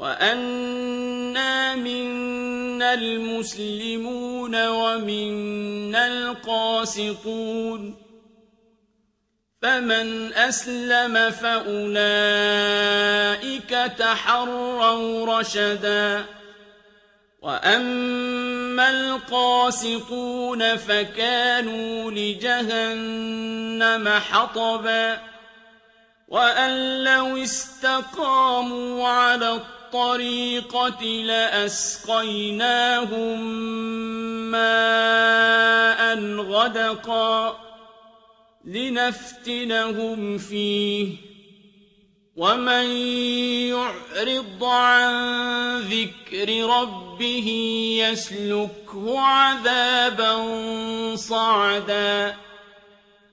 وَأَنَّا مِنَّا الْمُسْلِمُونَ وَمِنَّا الْقَاسِطُونَ. فَمَنْ أَسْلَمَ فَأُولَئِكَ تَحَرَّوْا رَشَدًا. وَأَمَّا الْقَاسِطُونَ فَكَانُوا لِجَهَنَّمَ حَطَبًا. وَأَن لَّوْ اسْتَقَامُوا عَلَى الطَّرِيقَةِ لَأَسْقَيْنَاهُم مَّاءً غَدَقًا لِّنَفْتِنَهُمْ فِيهِ. وَمَن يُعْرِضْ عَن ذِكْرِ رَبِّهِ يَسْلُكْهُ عَذَابًا صَعَدًا.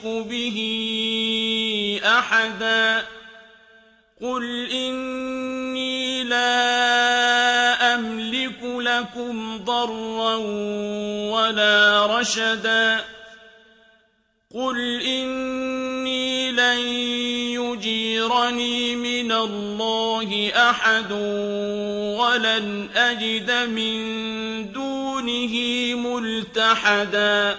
أُشْرِكُ بِهِ أَحَدًا قُلْ إِنِّي لَا أَمْلِكُ لَكُمْ ضَرًّا وَلَا رَشَدًا قُلْ إِنِّي لَن يُجِيرَنِي مِنَ اللَّهِ أَحَدٌ وَلَنْ أَجِدَ مِن دُونِهِ مُلْتَحَدًا